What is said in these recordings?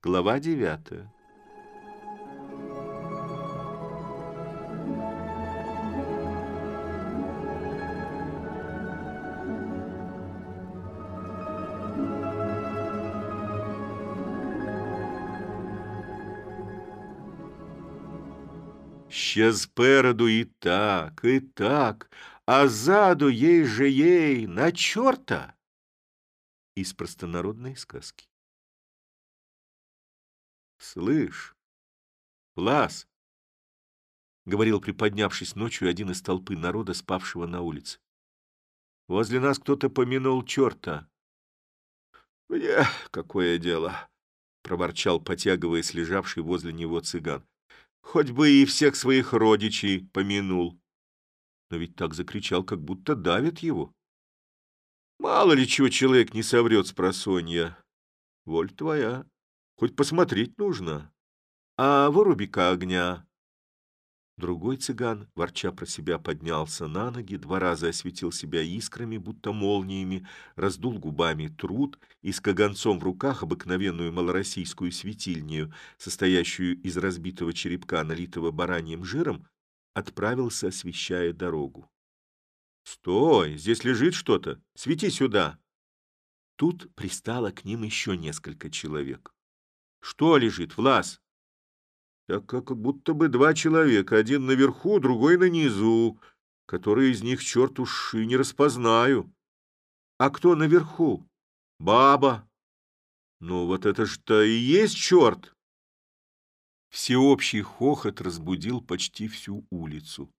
Глава девятая. Ще спереду і так, і так, а ззаду ей же ей на черта. Из простонародной сказки. «Слышь, Влас!» — говорил, приподнявшись ночью, один из толпы народа, спавшего на улице. «Возле нас кто-то помянул черта». «Мне какое дело?» — проворчал, потягиваясь лежавший возле него цыган. «Хоть бы и всех своих родичей помянул». Но ведь так закричал, как будто давит его. «Мало ли чего человек не соврет с просонья. Воль твоя». Хоть посмотреть нужно. А выруби-ка огня. Другой цыган, ворча про себя, поднялся на ноги, два раза осветил себя искрами, будто молниями, раздул губами труд и с каганцом в руках обыкновенную малороссийскую светильню, состоящую из разбитого черепка, налитого бараньим жиром, отправился, освещая дорогу. «Стой! Здесь лежит что-то! Свети сюда!» Тут пристало к ним еще несколько человек. Что лежит, Влас? Так как будто бы два человека, один наверху, другой на низу, который из них, черт уж, и не распознаю. А кто наверху? Баба. Ну, вот это ж-то и есть черт. Всеобщий хохот разбудил почти всю улицу.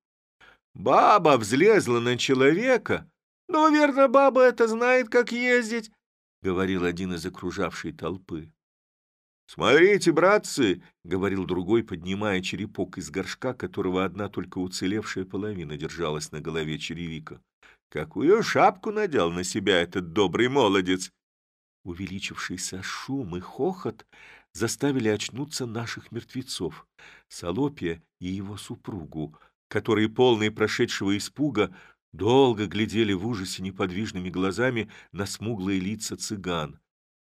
Баба взлезла на человека. Ну, верно, баба это знает, как ездить, — говорил один из окружавшей толпы. «Смотрите, братцы!» — говорил другой, поднимая черепок из горшка, которого одна только уцелевшая половина держалась на голове черевика. «Какую шапку надел на себя этот добрый молодец!» Увеличившийся шум и хохот заставили очнуться наших мертвецов, Солопия и его супругу, которые, полные прошедшего испуга, долго глядели в ужасе неподвижными глазами на смуглые лица цыган.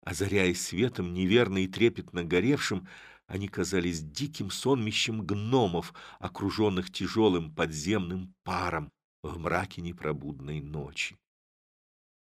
Озаряясь светом, неверно и трепетно горевшим, они казались диким сонмищем гномов, окруженных тяжелым подземным паром в мраке непробудной ночи.